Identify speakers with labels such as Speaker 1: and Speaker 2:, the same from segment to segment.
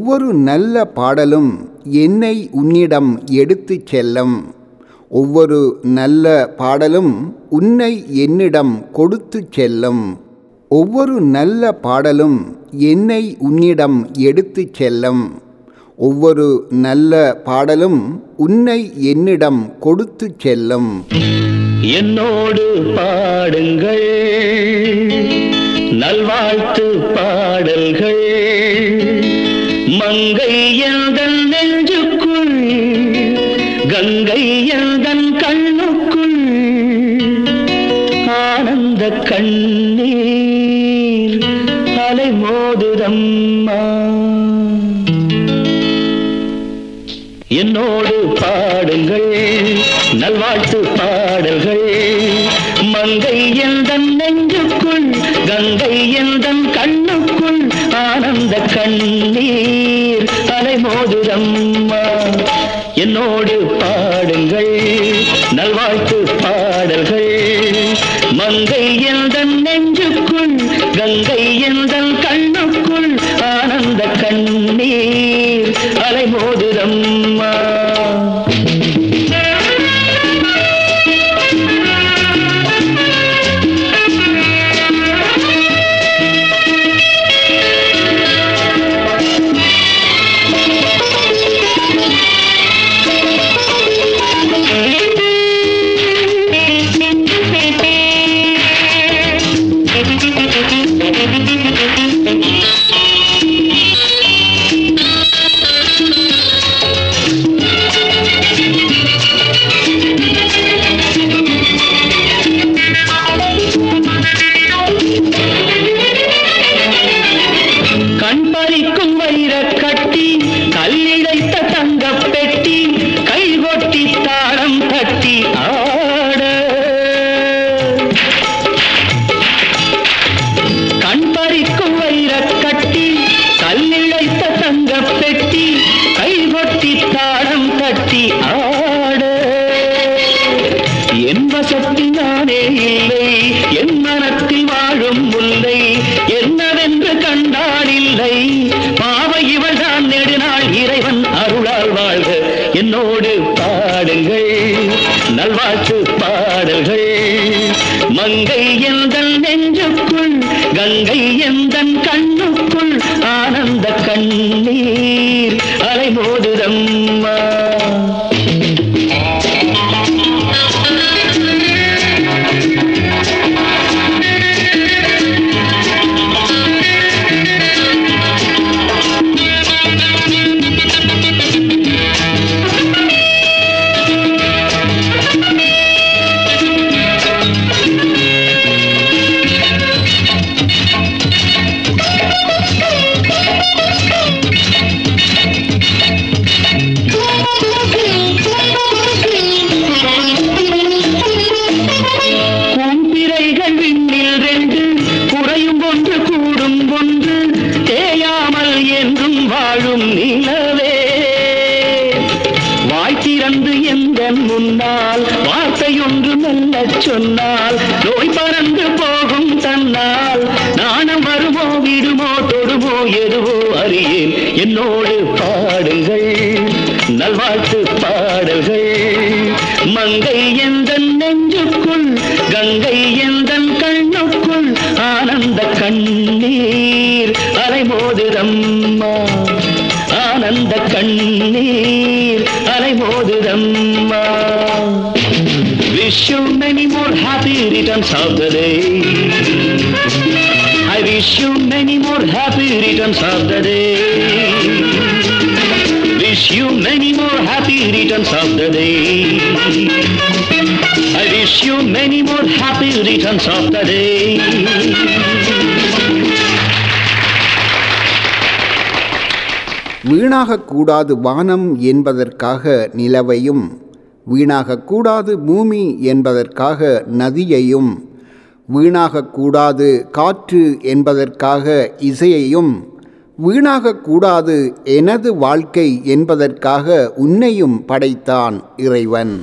Speaker 1: ஒவ்வொரு நல்ல பாடலும் என்னை உன்னிடம் எடுத்துச் செல்லும். ஒவ்வொரு நல்ல பாடலும் உன்னை என்னிடம் கொடுத்து செல்லும். ஒவ்வொரு நல்ல பாடலும் என்னை உன்னிடம் எடுத்துச் செல்லும். ஒவ்வொரு நல்ல பாடலும் உன்னை என்னிடம் கொடுத்து செல்லும்.
Speaker 2: என்னோடு பாடுங்கள். நல்வாழ்த்து பாடல்கள். கங்கை எந்தன் நெஞ்சுக்குள்? கங்கை எந்தன் கண்ணுக்குள்? ஆனந்த கண்ணீர் அலை மோதுதம்மா. என்னோடு பாடுங்கள் நல்வாழ்த்து பாடல்கள். மங்கை எந்தன் நெஞ்சுக்குள் கங்கை எந்தன் அலைமோதுதம்மா என்னோடு பாடுங்கள். நல்வாழ்த்து happy of the day.
Speaker 1: வீணாகக்கூடாது வானம் என்பதற்காக நிலவையும் வீணாகக்கூடாது பூமி என்பதற்காக நதியையும் வீணாகக்கூடாது காற்று என்பதற்காக இசையையும் வீணாகக்கூடாது எனது வாழ்க்கை என்பதற்காக உன்னையும் படைத்தான் இறைவன்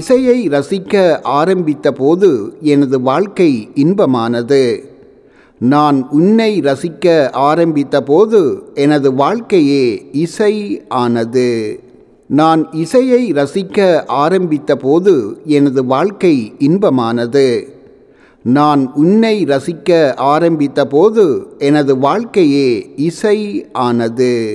Speaker 2: இசையை ரசிக்க ஆரம்பித்தபோது எனது வாழ்க்கை இன்பமானது. நான் உன்னை ரசிக்க ஆரம்பித்தபோது எனது வாழ்க்கையே இசை ஆனது. நான் இசையை ரசிக்க ஆரம்பித்தபோது எனது வாழ்க்கை இன்பமானது. நான் உன்னை ரசிக்க ஆரம்பித்தபோது எனது வாழ்க்கையே இசை ஆனது.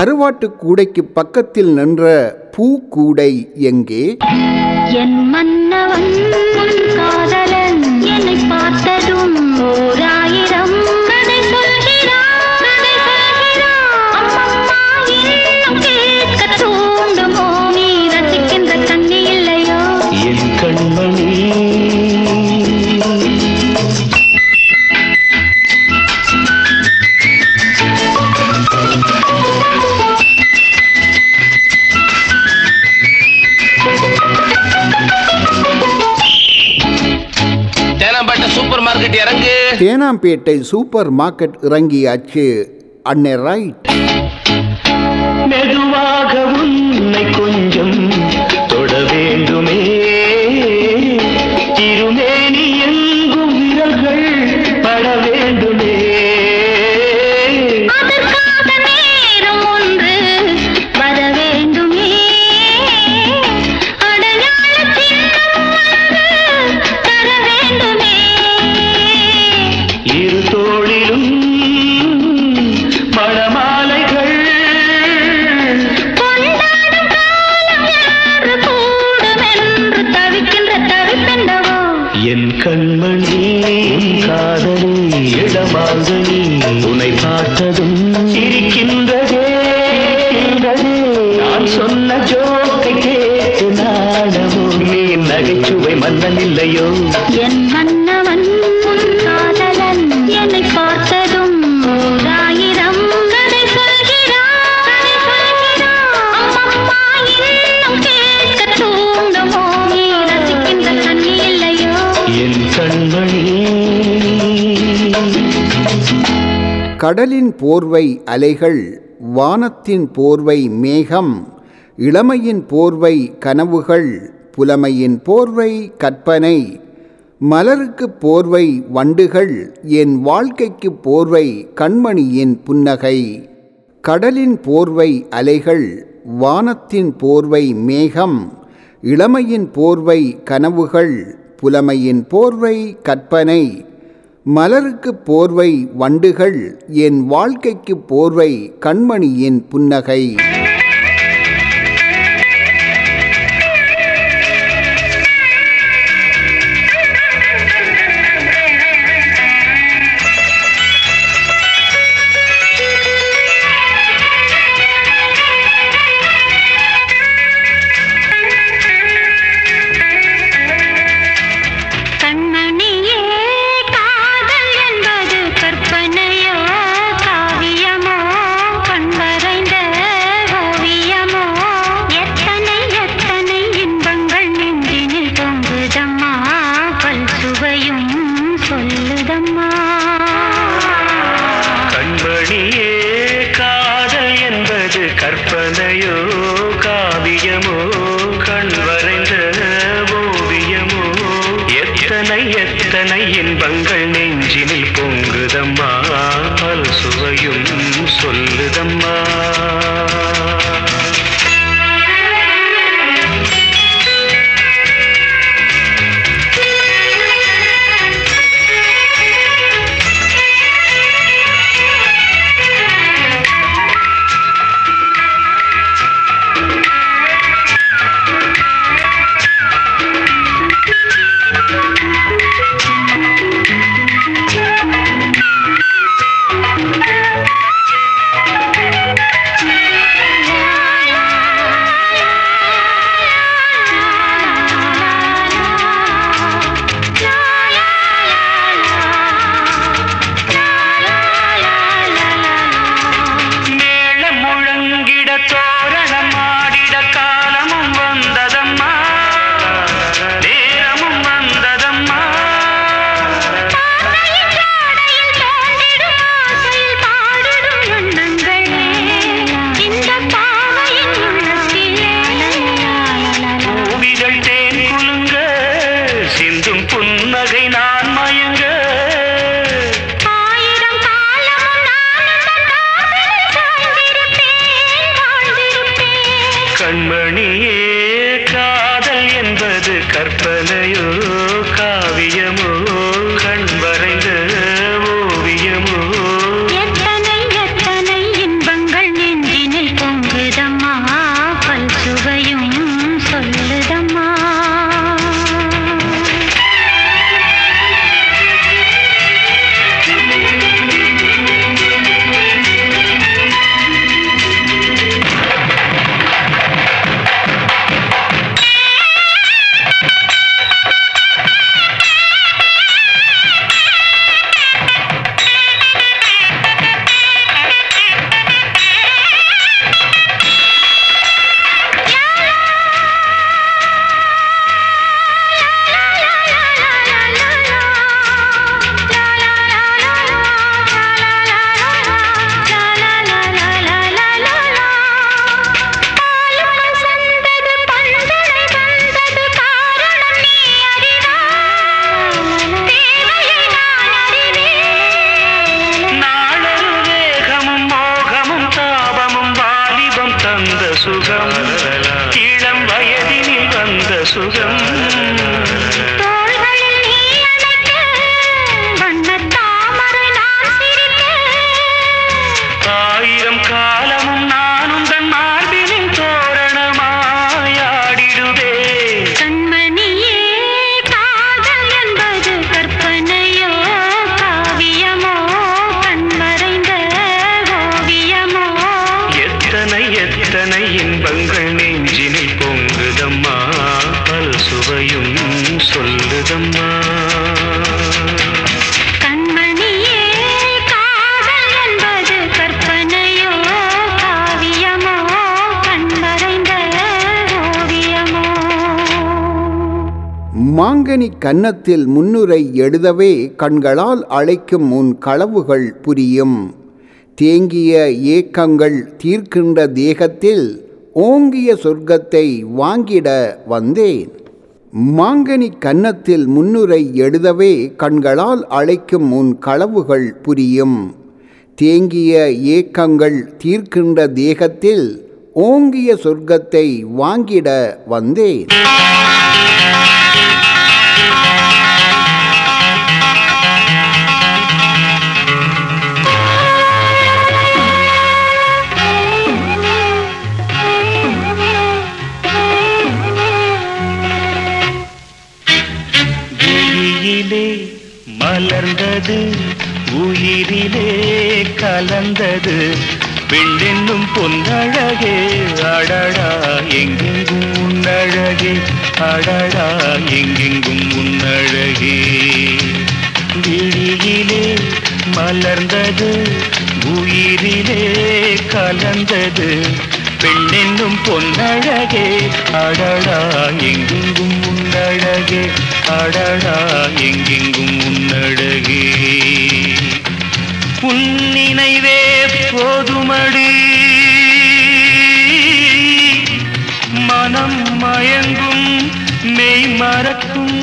Speaker 1: கருவாட்டு
Speaker 2: கூடைக்கு பக்கத்தில் நின்ற பூ கூடை எங்கே?
Speaker 3: என் மன்னவன் காதலன் என்னை பார்த்ததும் ஓராயிரம்
Speaker 1: தேனாம்பேட்டை சூப்பர் மார்க்கெட்
Speaker 2: இறங்கியாச்சு. அன்னை ரைட்
Speaker 4: மெதுவாக உன்னை
Speaker 1: போர்வை அலைகள் வானத்தின் போர்வை மேகம் இளமையின் போர்வை கனவுகள் புலமையின் போர்வை கற்பனை. மலருக்கு போர்வை வண்டுகள் என் வாழ்க்கைக்கு போர்வை கண்மணியின் புன்னகை. கடலின் போர்வை அலைகள் வானத்தின் போர்வை மேகம் இளமையின் போர்வை கனவுகள் புலமையின் போர்வை கற்பனை. மலருக்கு போர்வை வண்டுகள் என் வாழ்க்கைக்கு போர்வை கண்மணியின் புன்னகை. സുഖം கன்னத்தில் முன்னுரை எழுதவே கண்களால் அழைக்கும் உன் களவுகள் புரியும். தேங்கிய ஏக்கங்கள் தீர்க்கின்ற தேகத்தில் ஓங்கிய சொர்க்கத்தை வாங்கிட வந்தேன். மாங்கனி கன்னத்தில் முன்னுரை எழுதவே கண்களால் அழைக்கும் உன் களவுகள் புரியும். தேங்கிய ஏக்கங்கள் தீர்க்கின்ற தேகத்தில் ஓங்கிய சொர்க்கத்தை வாங்கிட வந்தேன்.
Speaker 2: கலந்தது உயிரிலே கலந்தது. பெண்ணென்னும் பொன்னழகே அடடா எங்கெங்கும் உன்னழகே அடடா எங்கெங்கும் உன்னழகே. விழியிலே மலர்ந்தது உயிரிலே கலந்தது. பெண்ணென்னும் பொன்னழகே அடடா எங்கெங்கும் உன்னழகே. அடடா எங்கெங்கும் உன்னழகே உன் நினைவே போதுமடி. மனம் மயங்கும் மெய் மறக்கும்.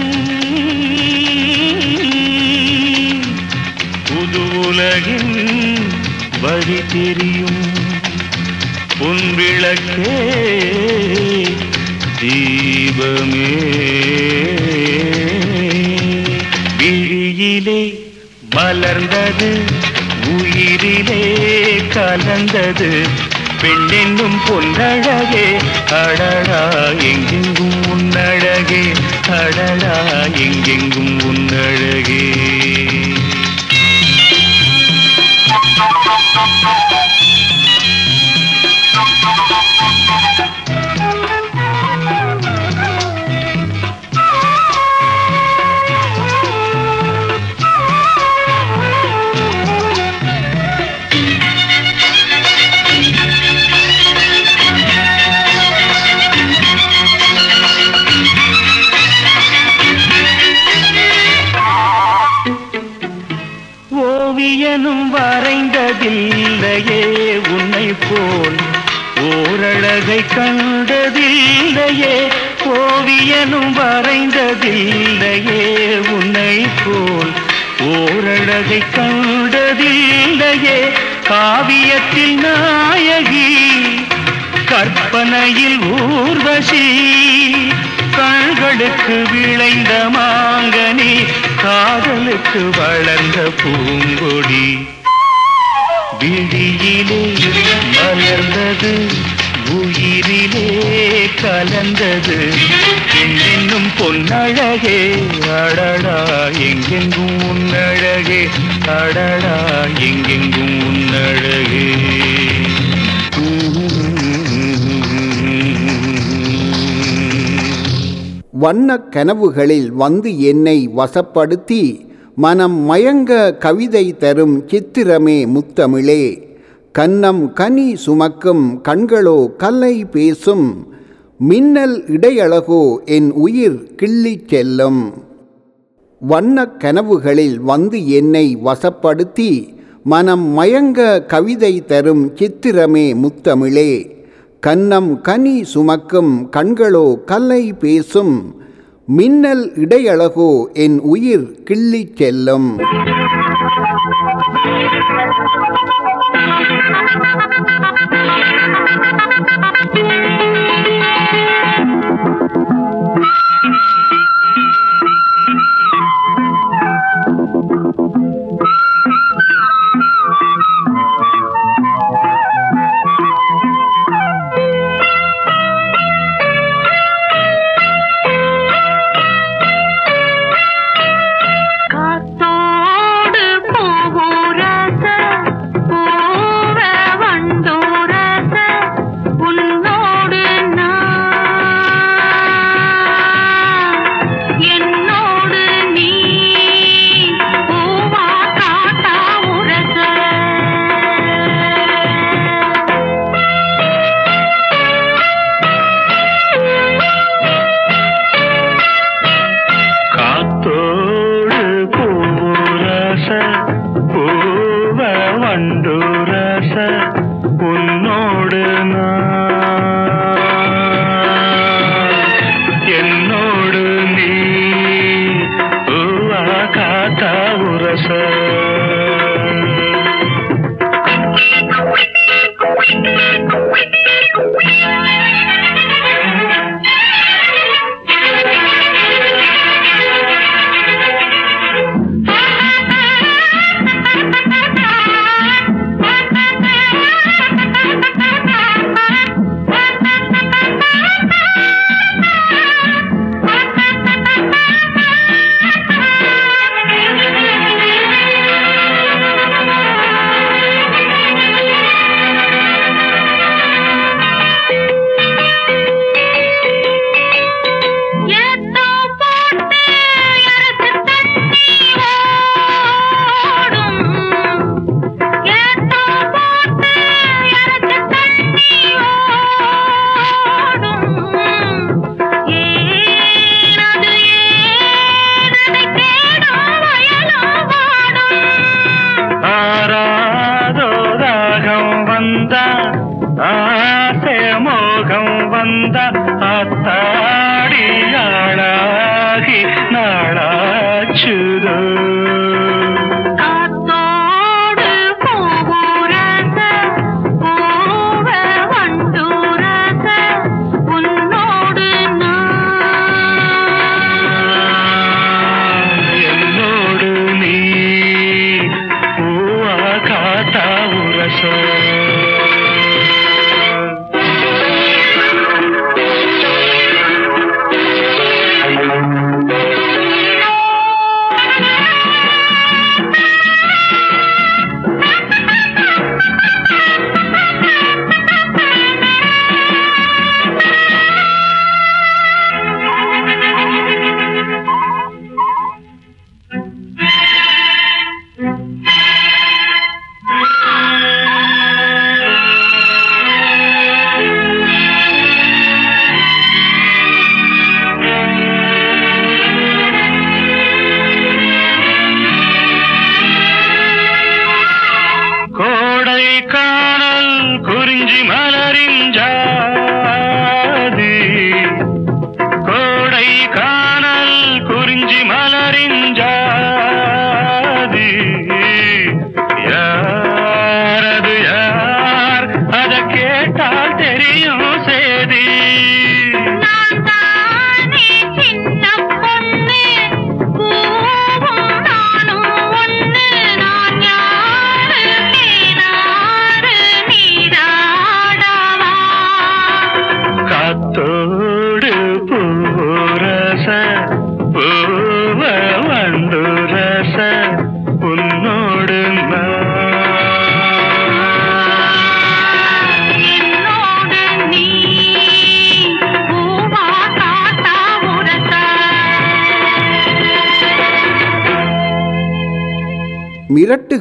Speaker 2: புது உலகின் வழி தெரியும். உன் விளக்கே தீபமே. விழியிலே மலர்ந்தது உயிரிலே கலந்தது. பெண்ணென்னும் பொன்னழகே அடடா எங்கெங்கும் உன்னழகே அடடா எங்கெங்கும் உன்னழகே. போல் ஓரழகை கண்டதில்லையே ஓவியனும் வரைந்ததில்லையே உன்னை போல் ஓரழகை கண்டதில்லையே காவியத்தில் நாயகி கற்பனையில் ஊர்வசி கண்களுக்கு விளைந்த மாங்கனி காதலுக்கு வளர்ந்த பூங்கொடி. விழியிலே மலர்ந்தது உயிரிலே கலந்தது. என்னும் பொன்னழகே அடடா எங்கெங்கும் உன்னழகே அடடா எங்கெங்கும் உன்னழகே.
Speaker 1: வண்ண கனவுகளில் வந்து என்னை வசப்படுத்தி மனம் மயங்க கவிதை தரும் சித்திரமே முத்தமிழே. கன்னம் கனி சுமக்கும் கண்களோ கல்லை பேசும். மின்னல் இடையழகோ என் உயிர் கிள்ளிச் செல்லும். வண்ணக் கனவுகளில் வந்து என்னை வசப்படுத்தி மனம் மயங்க கவிதை தரும் சித்திரமே முத்தமிழே. கன்னம் கனி சுமக்கும் கண்களோ கல்லை பேசும். மின்னல் இடையழகோ என் உயிர் கிள்ளிச் செல்லும்.
Speaker 3: காத்தோடு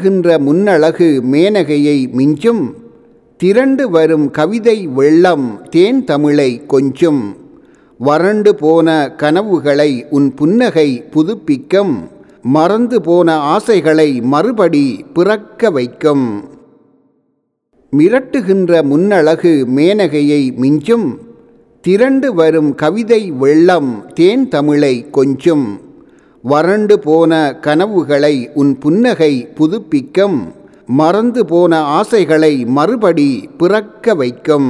Speaker 1: மின்னுகின்ற முன்னழகு மேனகையை மிஞ்சும் திரண்டு வரும் கவிதை வெள்ளம் தேன் தமிழை கொஞ்சும் வறண்டு போன கனவுகளை உன் புன்னகை புதுப்பிக்கும் மறந்து போன ஆசைகளை மறுபடி பிறக்க வைக்கும். மிரட்டுகின்ற முன்னழகு மேனகையை மிஞ்சும் திரண்டு வரும் கவிதை வெள்ளம் தேன் தமிழை கொஞ்சும் வறண்டு போன கனவுகளை உன் புன்னகை புதுப்பிக்கும். மறந்து போன ஆசைகளை மறுபடி பிறக்க வைக்கும்.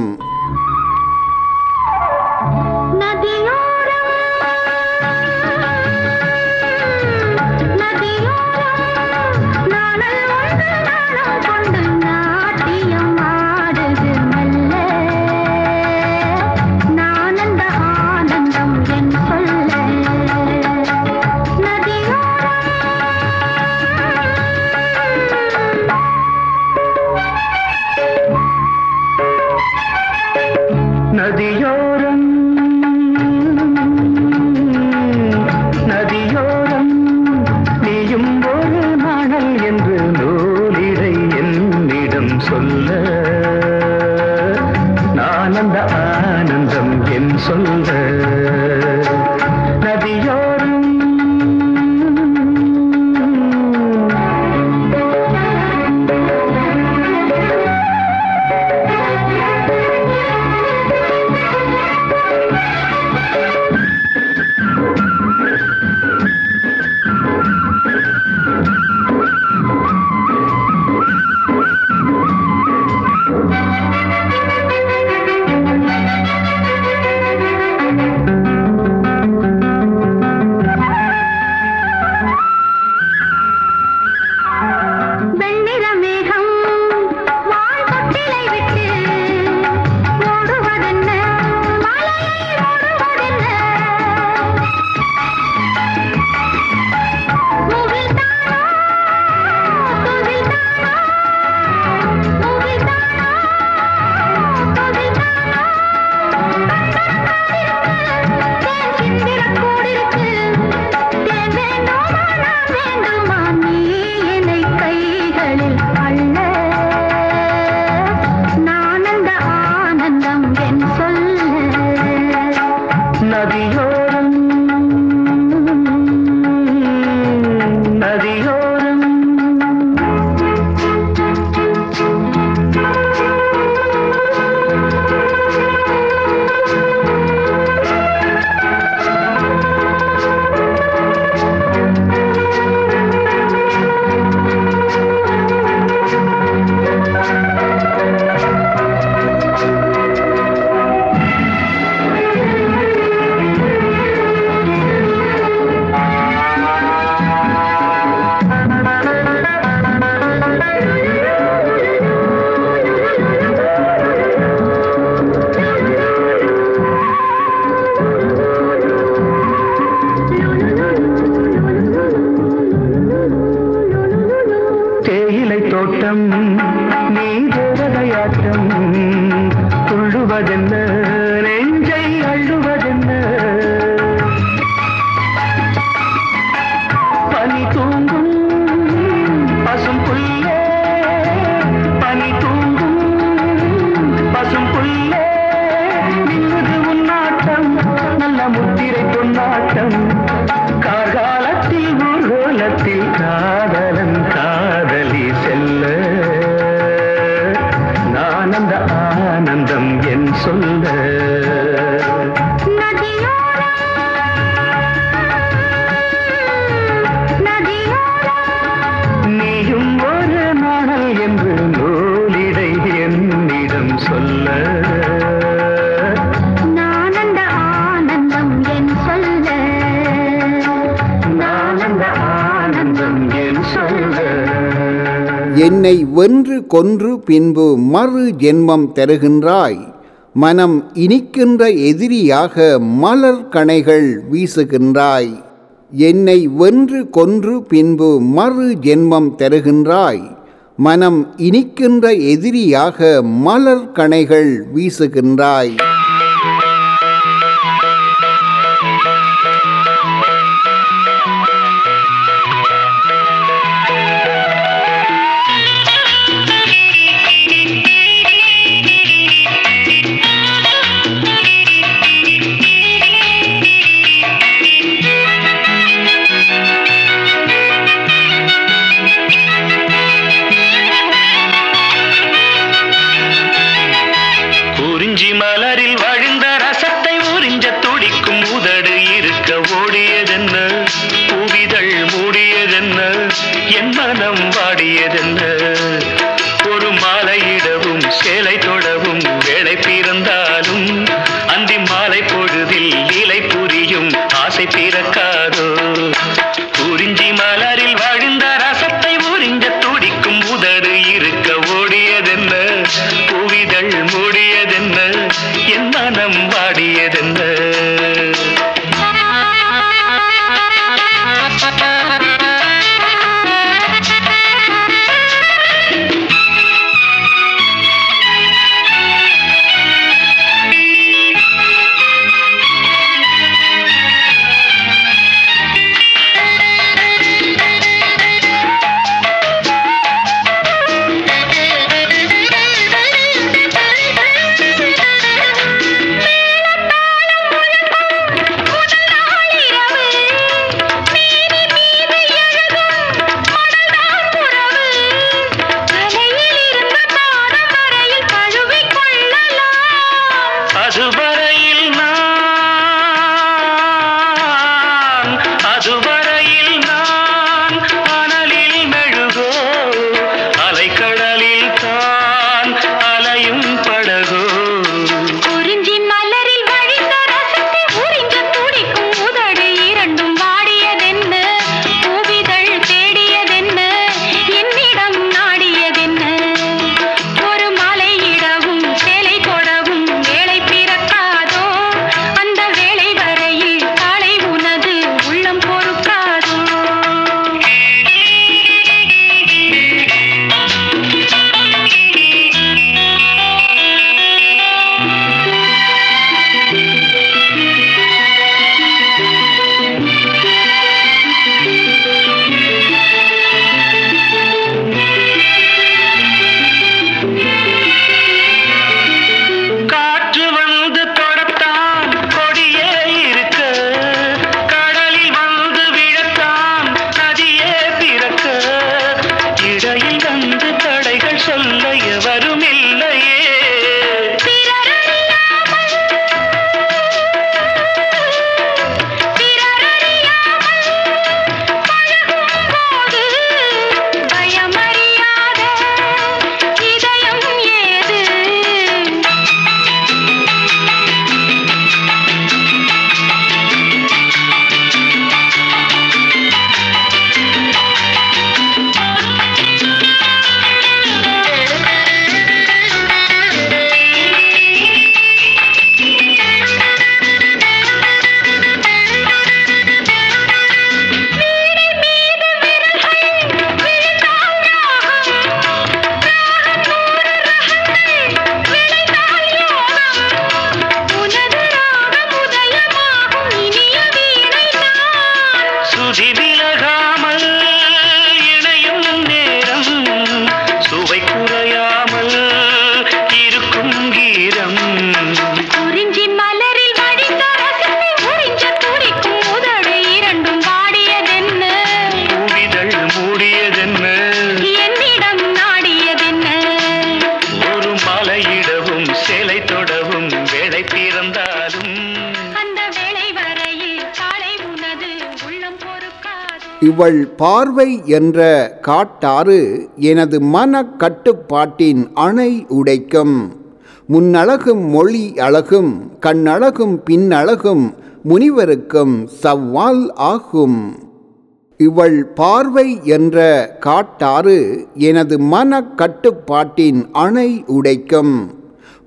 Speaker 1: கொன்று பின்பு மறு ஜென்மம் தருகின்றாய். மனம் இனிக்கின்ற எதிரியாக மலர் கணைகள் வீசுகின்றாய். என்னை வென்று கொன்று பின்பு மறு ஜென்மம் தருகின்றாய். மனம் இனிக்கின்ற எதிரியாக மலர் கணைகள் வீசுகின்றாய்.
Speaker 2: என்ற காட்டாறு எனது மன கட்டுப்பாட்டின் அணை உடைக்கும். முன்னழகும் மொழி அழகும் கண்ணழகும் பின்னழகும் முனிவருக்கும் சவ்வால் ஆகும். இவள் பார்வை என்ற காட்டாறு எனது மன கட்டுப்பாட்டின் அணை உடைக்கும்.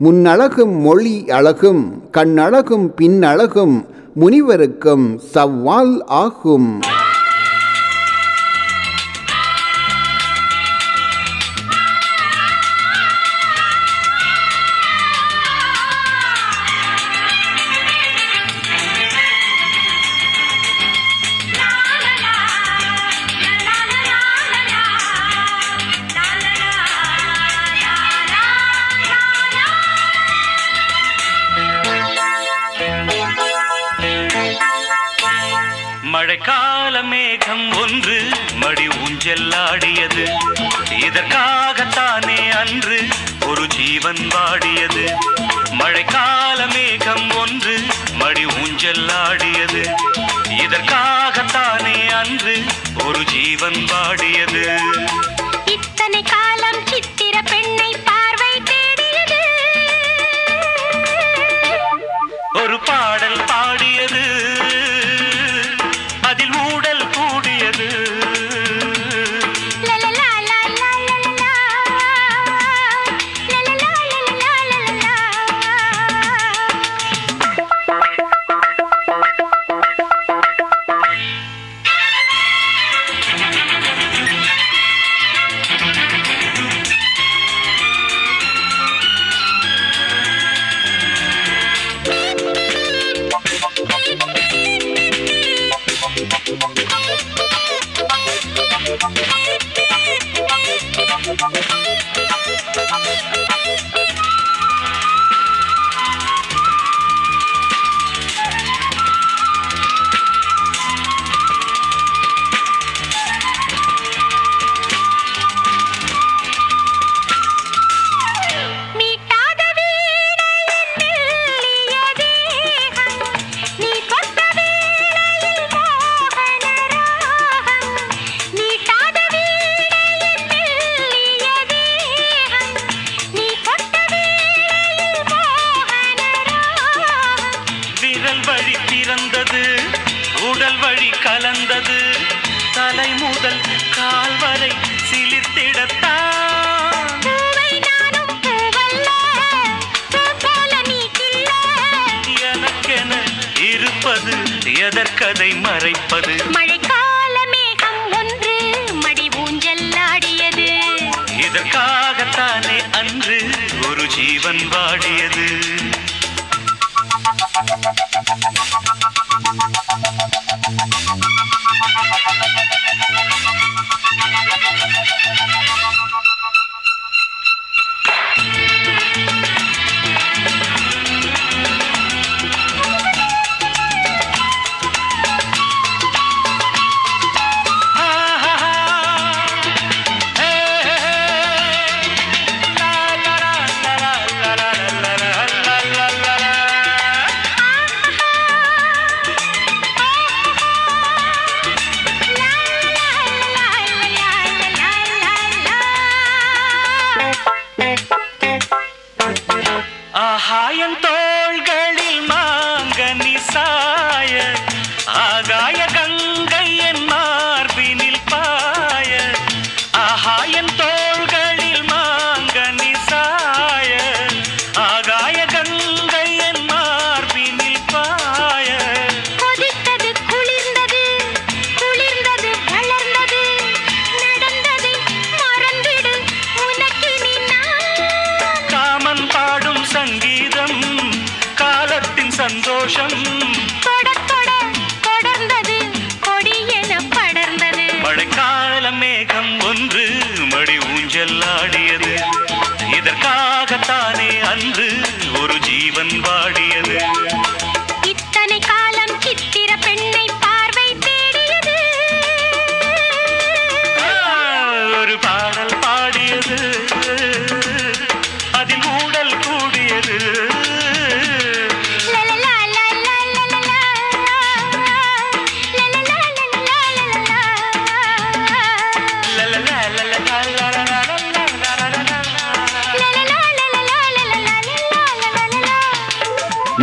Speaker 2: முன்னழகும் மொழி அழகும் கண்ணழகும் பின்னழகும் முனிவருக்கும் சவ்வால் ஆகும்.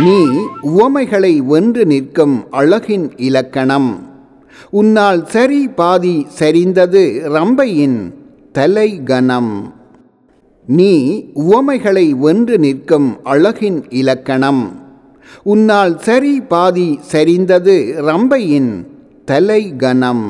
Speaker 5: நீ
Speaker 3: உவமைகளை வென்று நிற்கும் அழகின் இலக்கணம். உன்னால் சரி பாதி சரிந்தது ரம்பையின் தலை கணம் நீ உவமைகளை வென்று நிற்கும் அழகின் இலக்கணம். உன்னால் சரி பாதி சரிந்தது ரம்பையின் தலை கணம்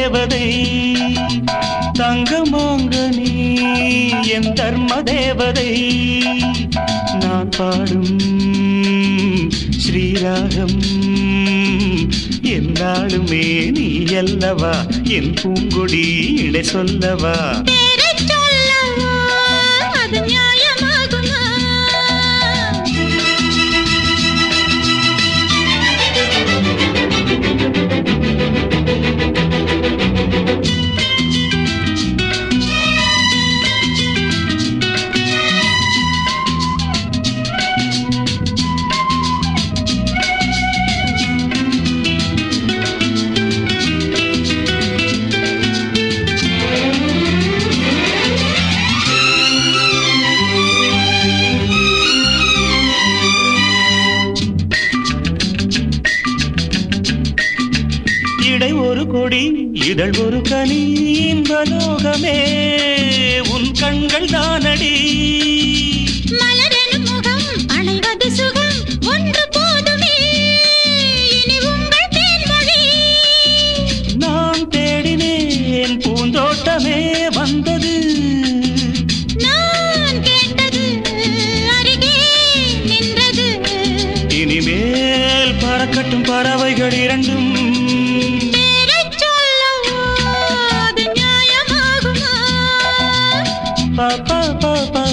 Speaker 2: தேவதை தங்கமாங்க நீ என் தர்ம தேவதை. நான் பாடும் ஸ்ரீராகம் என்றாலுமே நீ அல்லவா? என் பூங்கொடி இடை சொல்லவா?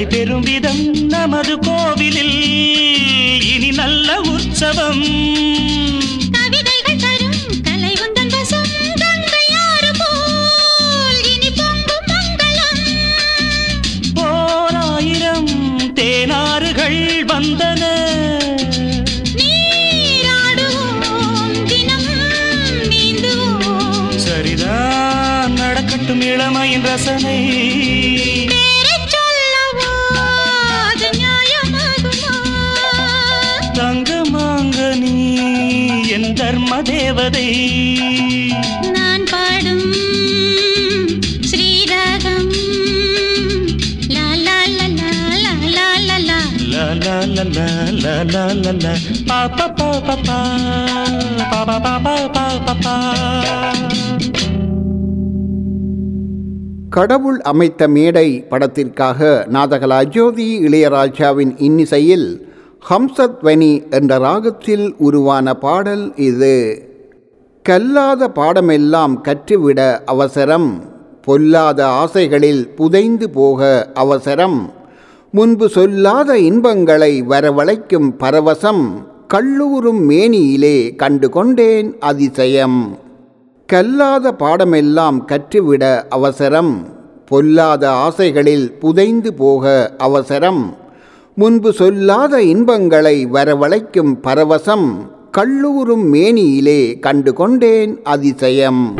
Speaker 2: நடைபெறும் விதம்
Speaker 1: கடவுள் அமைத்த மேடை படத்திற்காக நாதகல அஜோதி இளையராஜாவின் இன்னிசையில் ஹம்சத் வனி என்ற ராகத்தில் உருவான பாடல் இது. கல்லாத பாடமெல்லாம் கற்றுவிட அவசரம் பொல்லாத ஆசைகளில் புதைந்து போக அவசரம் முன்பு சொல்லாத இன்பங்களை வரவழைக்கும் பரவசம் கல்லூரும் மேனியிலே கண்டு கொண்டேன் அதிசயம். கல்லாத பாடமெல்லாம் கற்றுவிட அவசரம். பொல்லாத ஆசைகளில் புதைந்து போக அவசரம். முன்பு சொல்லாத இன்பங்களை வரவழைக்கும் பரவசம். கல்லூரும் மேனியிலே கண்டு கொண்டேன் அதிசயம்.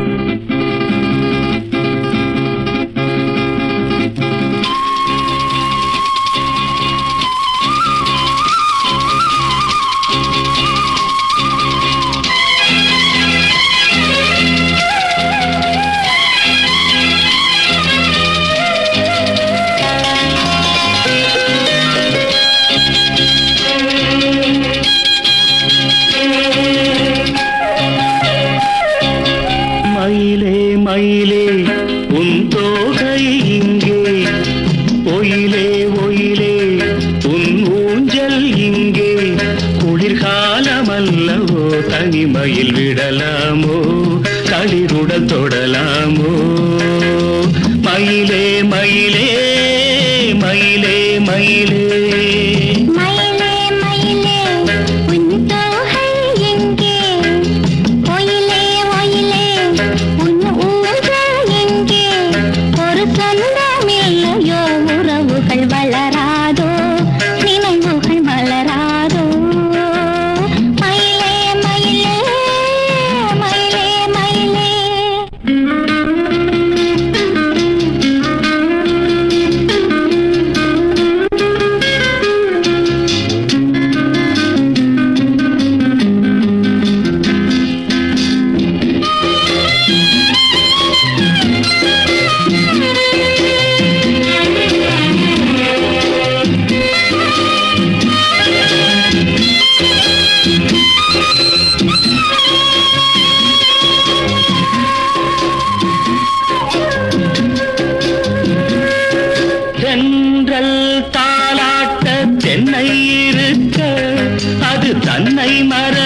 Speaker 3: உன்னை மற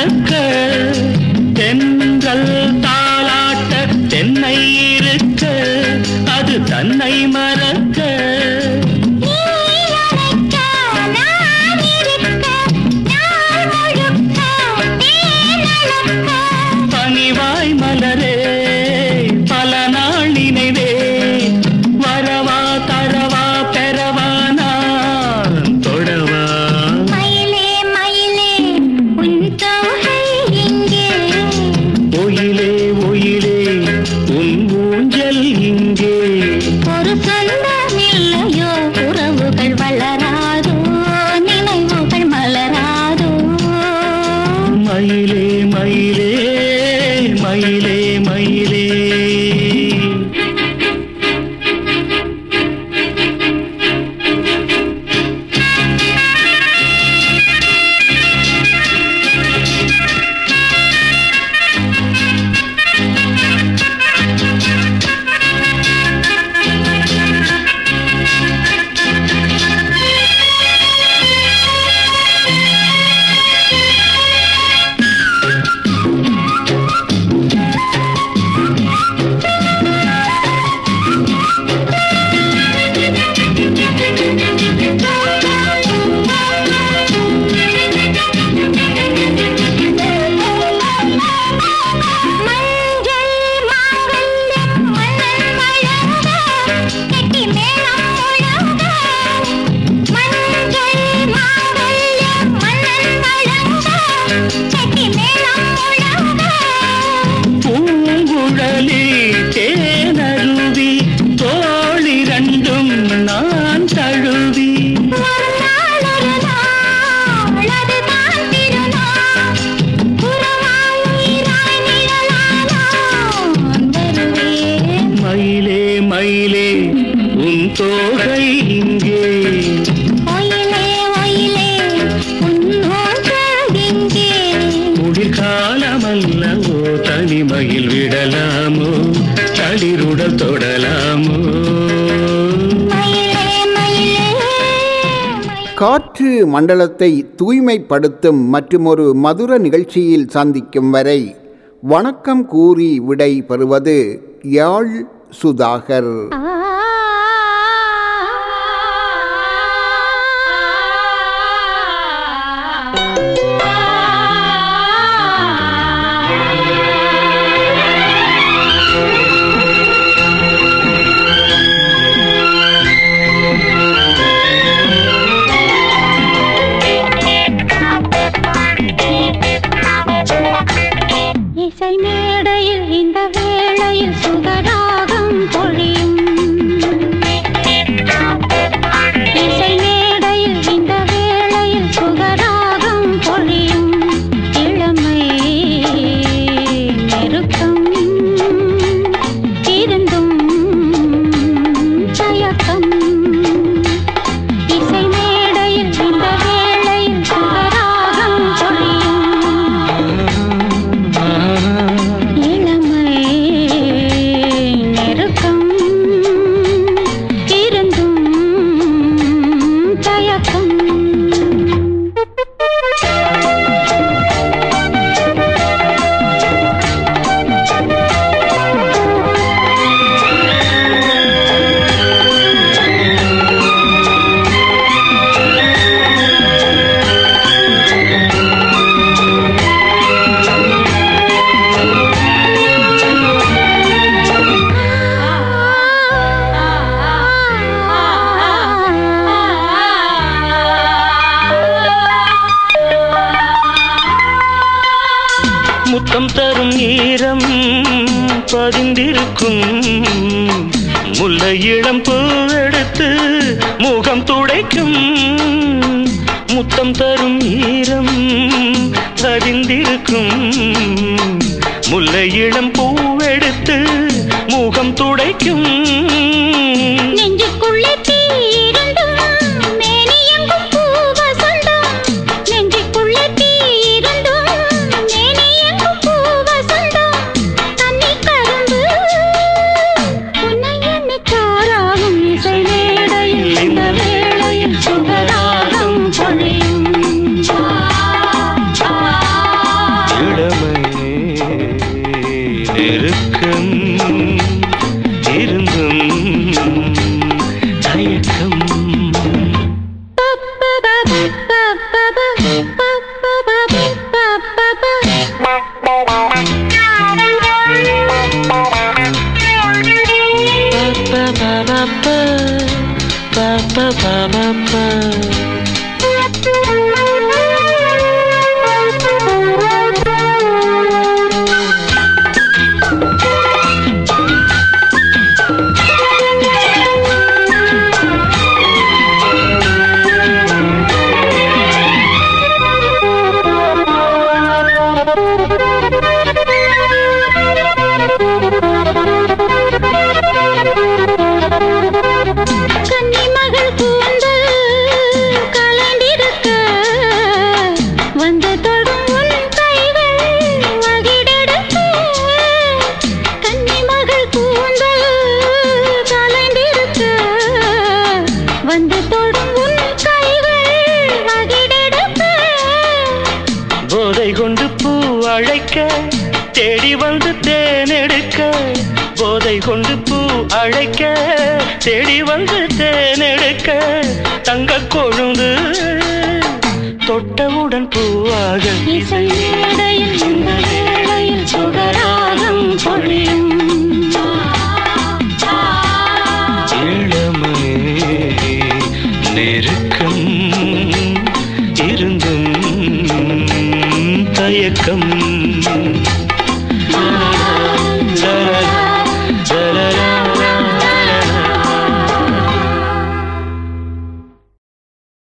Speaker 3: மண்டலத்தை தூய்மைப்படுத்தும் மற்றுமொரு மதுர நிகழ்ச்சியில் சந்திக்கும் வரை வணக்கம் கூறி விடை பெறுவது யாழ் சுதாகர்.